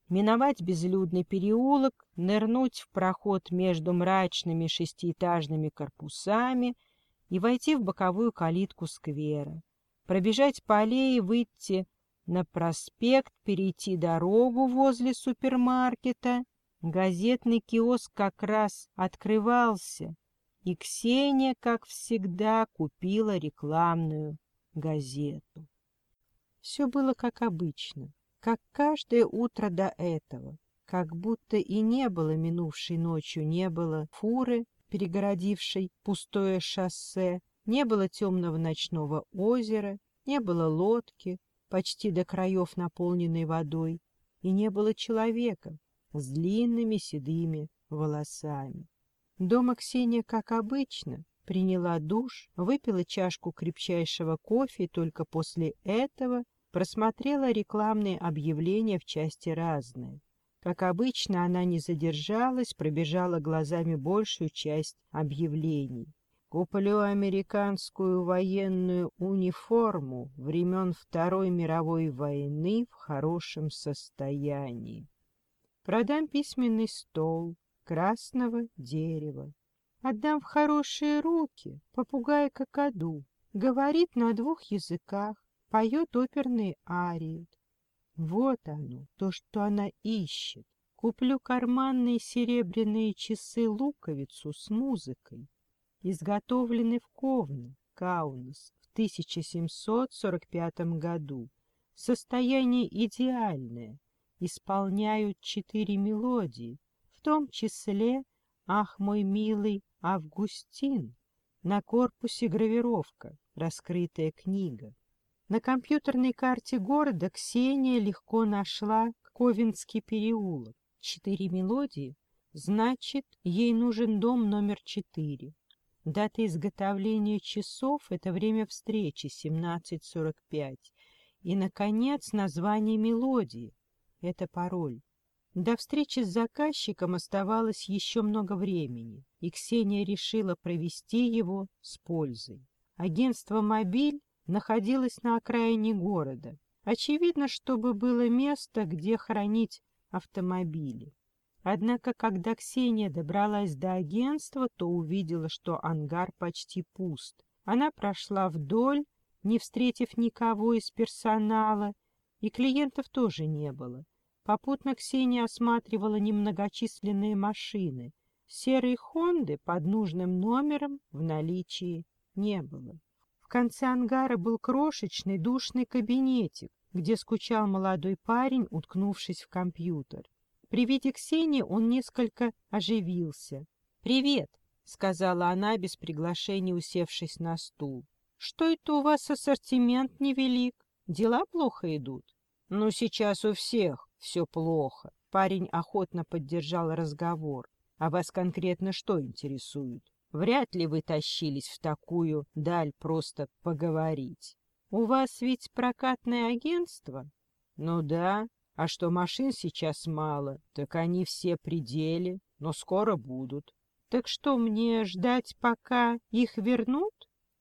миновать безлюдный переулок, нырнуть в проход между мрачными шестиэтажными корпусами и войти в боковую калитку сквера, пробежать по аллее, выйти на проспект, перейти дорогу возле супермаркета. Газетный киоск как раз открывался, и Ксения, как всегда, купила рекламную газету. Все было как обычно, как каждое утро до этого, как будто и не было минувшей ночью, не было фуры, перегородившей пустое шоссе, не было темного ночного озера, не было лодки, почти до краев наполненной водой, и не было человека с длинными седыми волосами. Дома Ксения, как обычно, приняла душ, выпила чашку крепчайшего кофе и только после этого просмотрела рекламные объявления в части «Разные». Как обычно, она не задержалась, пробежала глазами большую часть объявлений. Куплю американскую военную униформу времен Второй мировой войны в хорошем состоянии. Продам письменный стол красного дерева. Отдам в хорошие руки попугая какаду. Говорит на двух языках, поет оперные арии. Вот оно, то, что она ищет. Куплю карманные серебряные часы-луковицу с музыкой, изготовленный в Ковне, Каунас, в 1745 году. Состояние идеальное, исполняют четыре мелодии, в том числе «Ах, мой милый Августин. На корпусе гравировка, раскрытая книга. На компьютерной карте города Ксения легко нашла Ковенский переулок. Четыре мелодии, значит, ей нужен дом номер четыре. Дата изготовления часов — это время встречи, 17.45. И, наконец, название мелодии — это пароль. До встречи с заказчиком оставалось еще много времени, и Ксения решила провести его с пользой. Агентство «Мобиль» находилось на окраине города. Очевидно, чтобы было место, где хранить автомобили. Однако, когда Ксения добралась до агентства, то увидела, что ангар почти пуст. Она прошла вдоль, не встретив никого из персонала, и клиентов тоже не было. Попутно Ксения осматривала немногочисленные машины. Серой «Хонды» под нужным номером в наличии не было. В конце ангара был крошечный душный кабинетик, где скучал молодой парень, уткнувшись в компьютер. При виде Ксении он несколько оживился. «Привет!» — сказала она, без приглашения усевшись на стул. «Что это у вас ассортимент невелик? Дела плохо идут?» «Ну, сейчас у всех все плохо. Парень охотно поддержал разговор. А вас конкретно что интересует? Вряд ли вы тащились в такую даль просто поговорить. У вас ведь прокатное агентство? Ну да. А что машин сейчас мало, так они все пределе, но скоро будут. Так что мне ждать, пока их вернут?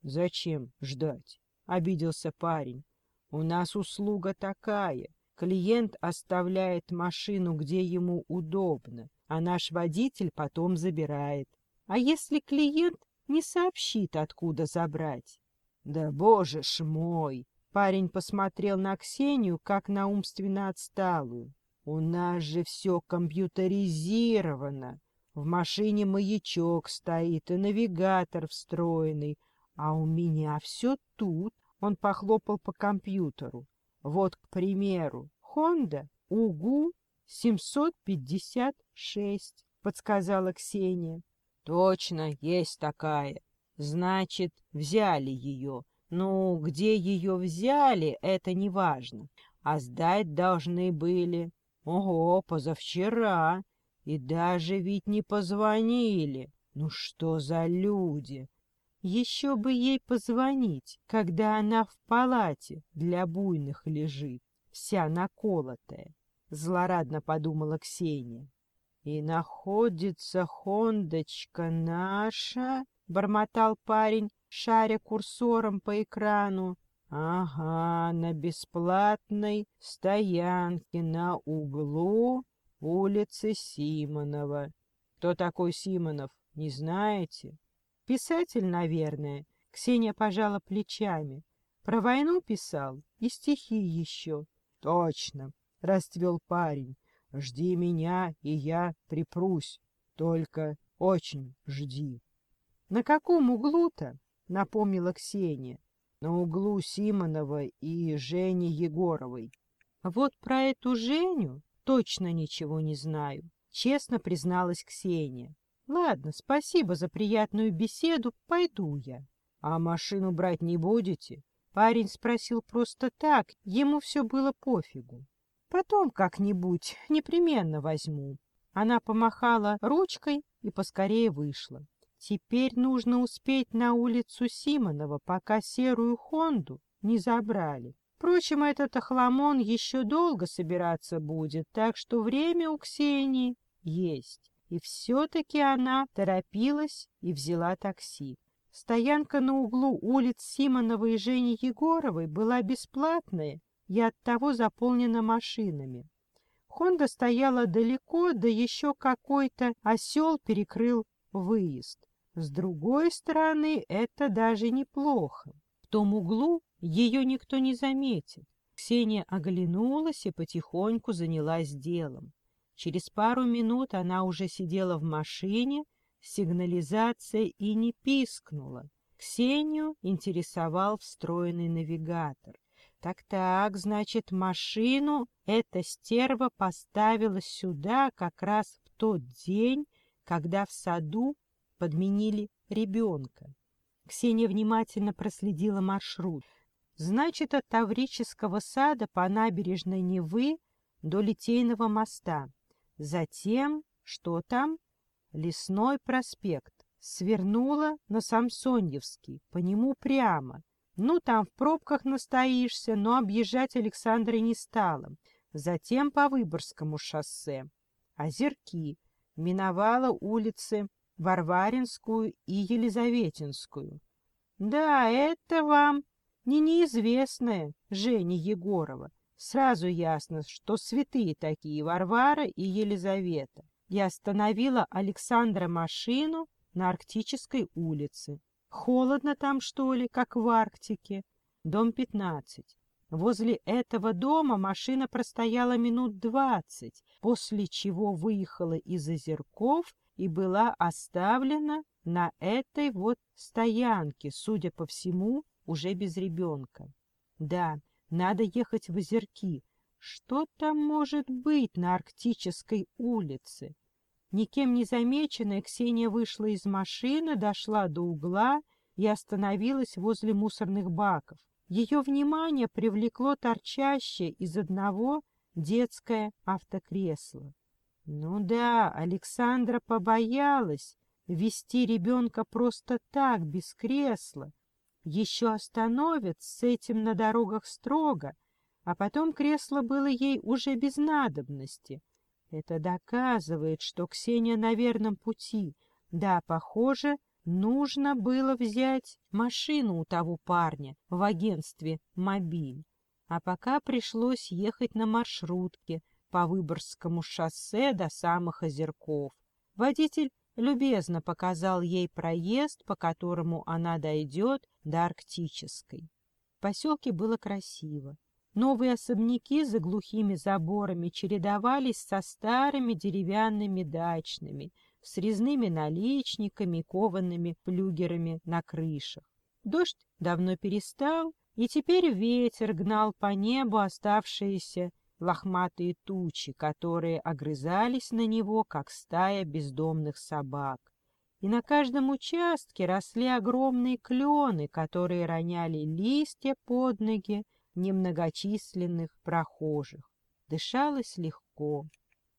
Зачем ждать? Обиделся парень. У нас услуга такая. Клиент оставляет машину, где ему удобно, а наш водитель потом забирает. А если клиент не сообщит, откуда забрать? Да боже ж мой! Парень посмотрел на Ксению, как на умственно отсталую. У нас же все компьютеризировано. В машине маячок стоит и навигатор встроенный, а у меня все тут. Он похлопал по компьютеру. Вот, к примеру, Honda УГУ 756. шесть, — подсказала Ксения. — Точно, есть такая. Значит, взяли ее. Ну, где ее взяли, это не важно. А сдать должны были. Ого, позавчера. И даже ведь не позвонили. Ну что за люди? Еще бы ей позвонить, когда она в палате для буйных лежит, вся наколотая, — злорадно подумала Ксения. И находится Хондочка наша, — бормотал парень, шаря курсором по экрану. Ага, на бесплатной стоянке на углу улицы Симонова. Кто такой Симонов, не знаете? Писатель, наверное. Ксения пожала плечами. Про войну писал и стихи еще. Точно, расцвел парень. Жди меня, и я припрусь. Только очень жди. На каком углу-то? Напомнила Ксения. На углу Симонова и Жени Егоровой. Вот про эту Женю точно ничего не знаю, честно призналась Ксения. Ладно, спасибо за приятную беседу, пойду я. А машину брать не будете? Парень спросил просто так, ему все было пофигу. Потом как-нибудь непременно возьму. Она помахала ручкой и поскорее вышла. Теперь нужно успеть на улицу Симонова, пока серую Хонду не забрали. Впрочем, этот охламон еще долго собираться будет, так что время у Ксении есть. И все-таки она торопилась и взяла такси. Стоянка на углу улиц Симонова и Жени Егоровой была бесплатная и оттого заполнена машинами. Хонда стояла далеко, да еще какой-то осел перекрыл выезд. С другой стороны, это даже неплохо. В том углу ее никто не заметит. Ксения оглянулась и потихоньку занялась делом. Через пару минут она уже сидела в машине, сигнализация и не пискнула. Ксению интересовал встроенный навигатор. Так-так, значит, машину эта стерва поставила сюда как раз в тот день, когда в саду подменили ребенка. Ксения внимательно проследила маршрут. Значит, от Таврического сада по набережной Невы до Литейного моста. Затем, что там? Лесной проспект. Свернула на Самсоньевский, по нему прямо. Ну, там в пробках настоишься, но объезжать Александра не стала. Затем по Выборгскому шоссе. Озерки. Миновала улицы Варваринскую и Елизаветинскую. Да, это вам не неизвестная Женя Егорова. Сразу ясно, что святые такие Варвара и Елизавета. Я остановила Александра машину на Арктической улице. Холодно там, что ли, как в Арктике? Дом 15. Возле этого дома машина простояла минут двадцать, после чего выехала из озерков и была оставлена на этой вот стоянке, судя по всему, уже без ребенка. Да, надо ехать в озерки. Что там может быть на Арктической улице? Никем не замеченная, Ксения вышла из машины, дошла до угла и остановилась возле мусорных баков. Ее внимание привлекло торчащее из одного детское автокресло. Ну да, Александра побоялась вести ребенка просто так, без кресла, еще остановят с этим на дорогах строго, а потом кресло было ей уже без надобности. Это доказывает, что Ксения на верном пути. Да, похоже, нужно было взять машину у того парня в агентстве «Мобиль». А пока пришлось ехать на маршрутке по Выборгскому шоссе до самых озерков. Водитель любезно показал ей проезд, по которому она дойдет до Арктической. В поселке было красиво. Новые особняки за глухими заборами чередовались со старыми деревянными дачными, с резными наличниками и коваными плюгерами на крышах. Дождь давно перестал, и теперь ветер гнал по небу оставшиеся лохматые тучи, которые огрызались на него, как стая бездомных собак. И на каждом участке росли огромные клены, которые роняли листья под ноги немногочисленных прохожих. Дышалось легко.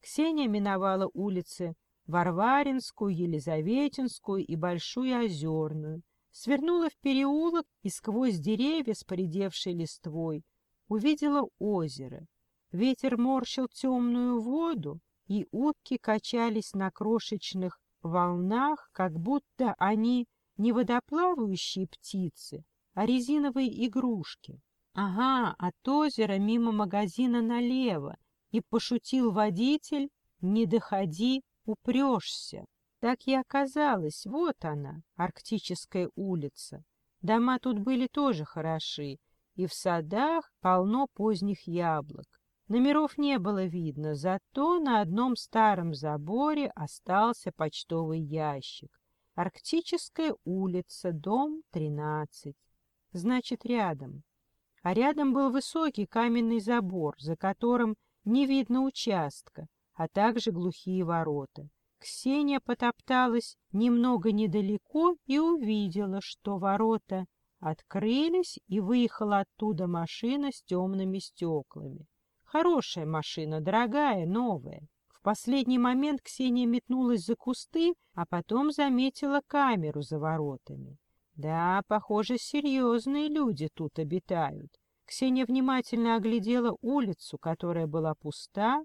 Ксения миновала улицы Варваринскую, Елизаветинскую и Большую Озерную, свернула в переулок и сквозь деревья с поредевшей листвой увидела озеро. Ветер морщил темную воду, и утки качались на крошечных волнах, как будто они не водоплавающие птицы, а резиновые игрушки. Ага, от озера мимо магазина налево, и пошутил водитель, не доходи, упрешься. Так и оказалось, вот она, Арктическая улица. Дома тут были тоже хороши, и в садах полно поздних яблок. Номеров не было видно, зато на одном старом заборе остался почтовый ящик. Арктическая улица, дом 13. Значит, рядом. А рядом был высокий каменный забор, за которым не видно участка, а также глухие ворота. Ксения потопталась немного недалеко и увидела, что ворота открылись, и выехала оттуда машина с темными стеклами. Хорошая машина, дорогая, новая. В последний момент Ксения метнулась за кусты, а потом заметила камеру за воротами. Да, похоже, серьезные люди тут обитают. Ксения внимательно оглядела улицу, которая была пуста,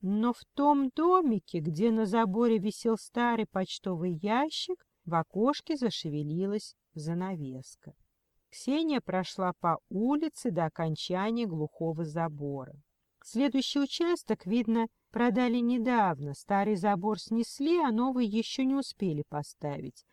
но в том домике, где на заборе висел старый почтовый ящик, в окошке зашевелилась занавеска. Ксения прошла по улице до окончания глухого забора. Следующий участок, видно, продали недавно. Старый забор снесли, а новый еще не успели поставить.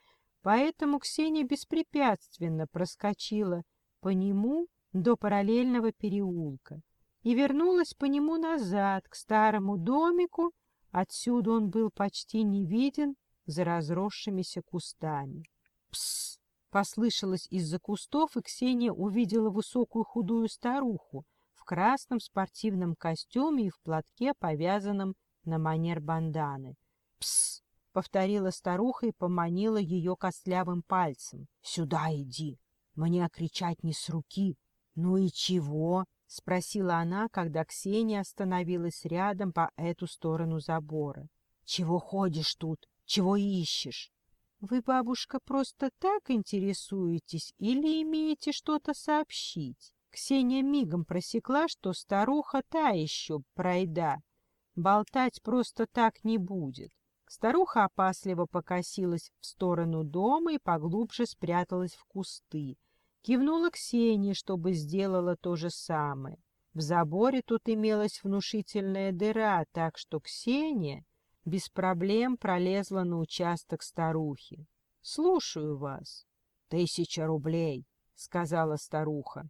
Поэтому Ксения беспрепятственно проскочила по нему до параллельного переулка и вернулась по нему назад, к старому домику. Отсюда он был почти не виден за разросшимися кустами. «Псс!» — послышалось из-за кустов, и Ксения увидела высокую худую старуху, красном спортивном костюме и в платке, повязанном на манер банданы. «Псс!» — повторила старуха и поманила ее костлявым пальцем. «Сюда иди! Мне кричать не с руки!» «Ну и чего?» — спросила она, когда Ксения остановилась рядом по эту сторону забора. «Чего ходишь тут? Чего ищешь?» «Вы, бабушка, просто так интересуетесь или имеете что-то сообщить?» Ксения мигом просекла, что старуха та еще пройда. Болтать просто так не будет. Старуха опасливо покосилась в сторону дома и поглубже спряталась в кусты. Кивнула Ксении, чтобы сделала то же самое. В заборе тут имелась внушительная дыра, так что Ксения без проблем пролезла на участок старухи. — Слушаю вас. — Тысяча рублей, — сказала старуха.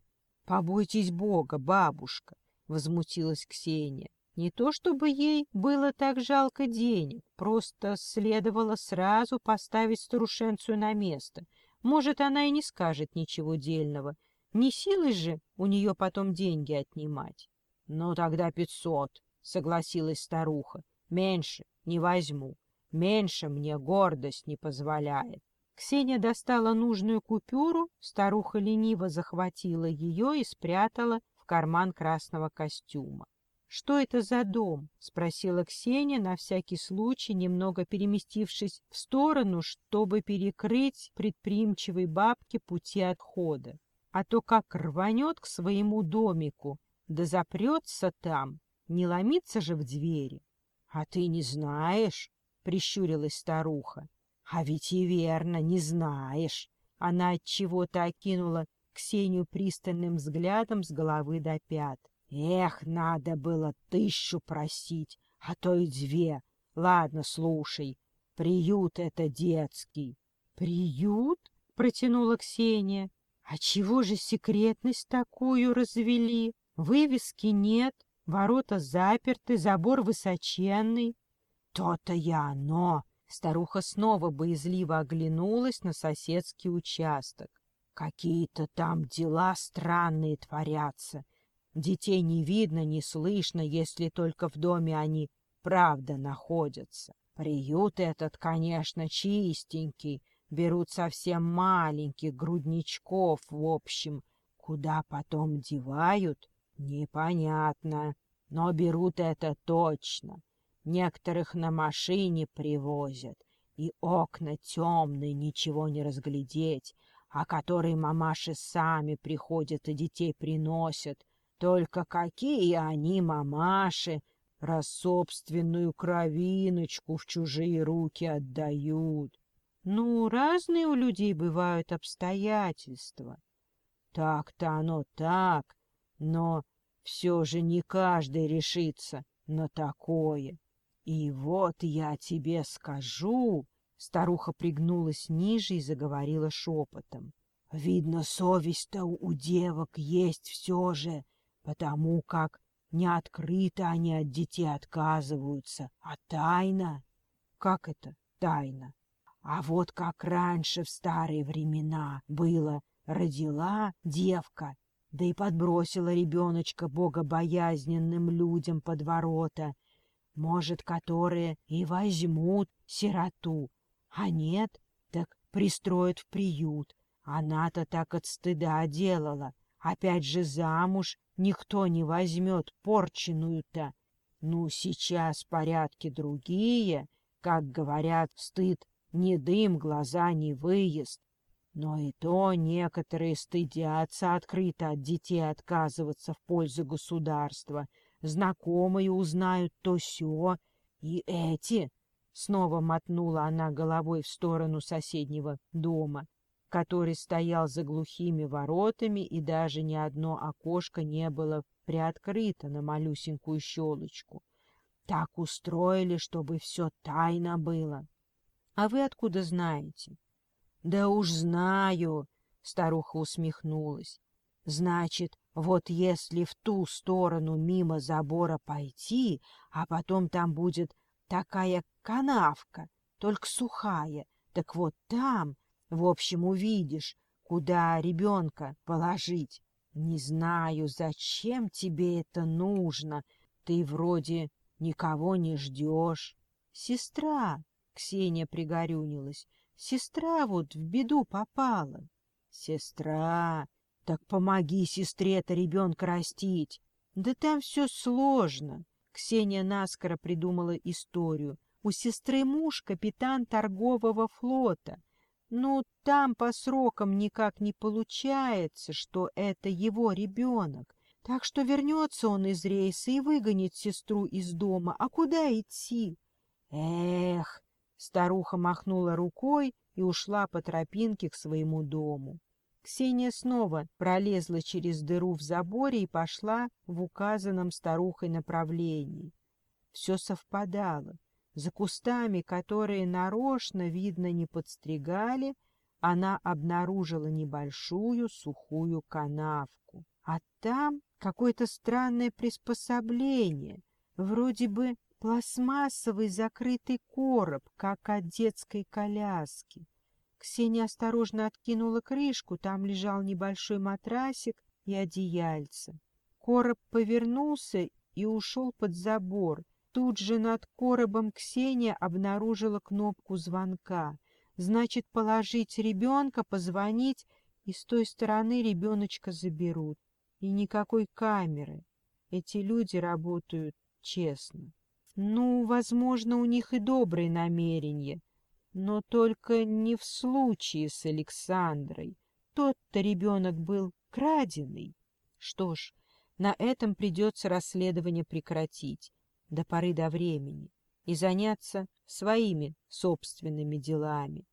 «Побойтесь Бога, бабушка!» — возмутилась Ксения. Не то чтобы ей было так жалко денег, просто следовало сразу поставить старушенцию на место. Может, она и не скажет ничего дельного. Не силой же у нее потом деньги отнимать. — Ну, тогда пятьсот, — согласилась старуха. — Меньше не возьму. Меньше мне гордость не позволяет. Ксения достала нужную купюру, старуха лениво захватила ее и спрятала в карман красного костюма. «Что это за дом?» — спросила Ксения, на всякий случай немного переместившись в сторону, чтобы перекрыть предприимчивой бабке пути отхода. А то как рванет к своему домику, да запрется там, не ломиться же в двери. — А ты не знаешь? — прищурилась старуха. А ведь и верно, не знаешь. Она от чего-то окинула Ксению пристальным взглядом с головы до пят. Эх, надо было тысячу просить, а то и две. Ладно, слушай, приют это детский. Приют? Протянула Ксения. А чего же секретность такую развели? Вывески нет, ворота заперты, забор высоченный. То-то я оно, Старуха снова боязливо оглянулась на соседский участок. Какие-то там дела странные творятся. Детей не видно, не слышно, если только в доме они правда находятся. Приют этот, конечно, чистенький, берут совсем маленьких грудничков, в общем. Куда потом девают, непонятно, но берут это точно. Некоторых на машине привозят, и окна темные, ничего не разглядеть, а которые мамаши сами приходят и детей приносят. Только какие они мамаши, раз собственную кровиночку в чужие руки отдают. Ну, разные у людей бывают обстоятельства. Так-то оно так, но все же не каждый решится на такое. И вот я тебе скажу, старуха пригнулась ниже и заговорила шепотом. Видно, совесть-то у девок есть все же, потому как не открыто они от детей отказываются, а тайна. Как это тайна? А вот как раньше в старые времена было, родила девка, да и подбросила ребеночка богобоязненным людям под ворота, может, которые и возьмут сироту, а нет, так пристроят в приют. Она-то так от стыда делала. Опять же замуж никто не возьмет порченую-то. Ну, сейчас порядки другие, как говорят, стыд не дым, глаза не выезд. Но и то некоторые стыдятся открыто от детей отказываться в пользу государства. Знакомые узнают то все, и эти... Снова мотнула она головой в сторону соседнего дома, который стоял за глухими воротами, и даже ни одно окошко не было приоткрыто на малюсенькую щелочку. Так устроили, чтобы все тайно было. А вы откуда знаете? — Да уж знаю, — старуха усмехнулась. — Значит, вот если в ту сторону мимо забора пойти, а потом там будет такая канавка, только сухая, так вот там, в общем, увидишь, куда ребенка положить. Не знаю, зачем тебе это нужно, ты вроде никого не ждешь. Сестра, Ксения пригорюнилась. Сестра вот в беду попала. Сестра, так помоги сестре-то ребенка растить. Да там все сложно. Ксения наскоро придумала историю. У сестры муж капитан торгового флота. Ну, там по срокам никак не получается, что это его ребенок. Так что вернется он из рейса и выгонит сестру из дома. А куда идти? Эх, Старуха махнула рукой и ушла по тропинке к своему дому. Ксения снова пролезла через дыру в заборе и пошла в указанном старухой направлении. Все совпадало. За кустами, которые нарочно, видно, не подстригали, она обнаружила небольшую сухую канавку. А там какое-то странное приспособление, вроде бы пластмассовый закрытый короб, как от детской коляски. Ксения осторожно откинула крышку, там лежал небольшой матрасик и одеяльце. Короб повернулся и ушел под забор. Тут же над коробом Ксения обнаружила кнопку звонка. Значит, положить ребенка, позвонить, и с той стороны ребеночка заберут. И никакой камеры. Эти люди работают честно. Ну, возможно, у них и добрые намерения, но только не в случае с Александрой. Тот-то ребенок был краденый. Что ж, на этом придется расследование прекратить до поры до времени и заняться своими собственными делами.